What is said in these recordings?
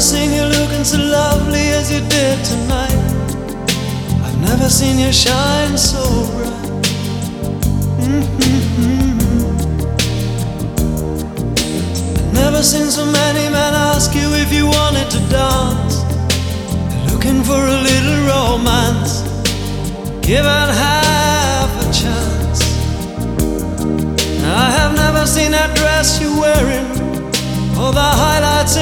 never seen you looking so lovely as you did tonight. I've never seen you shine so bright. Mm-hmm. I've never seen so many men ask you if you wanted to dance. They're looking for a little romance, given half a chance. I have never seen that dress you're wearing, or the highlights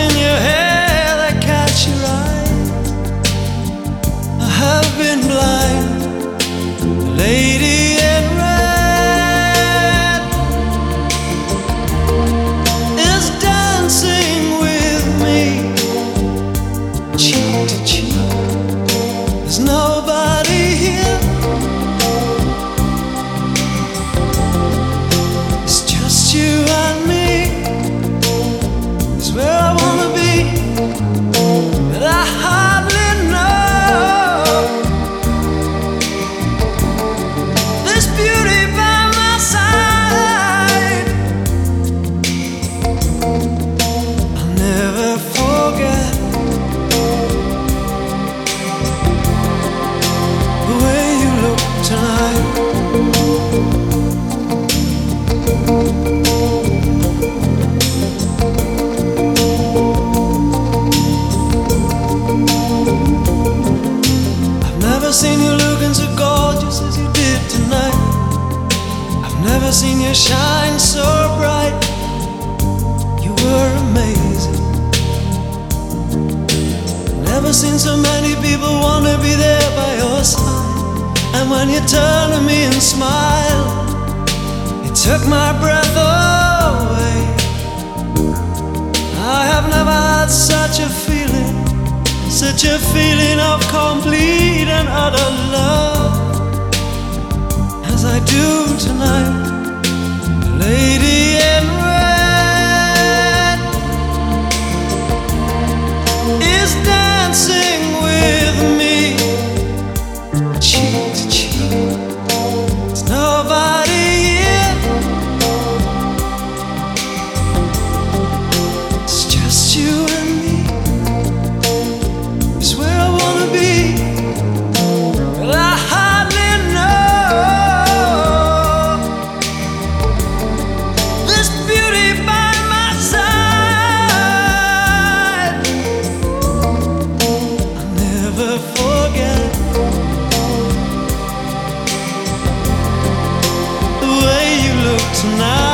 seen you looking so gorgeous as you did tonight. I've never seen you shine so bright. You were amazing. Never seen so many people want to be there by your side. And when you turn to me and smile, it took my breath away. Such a feeling of complete and utter love tonight.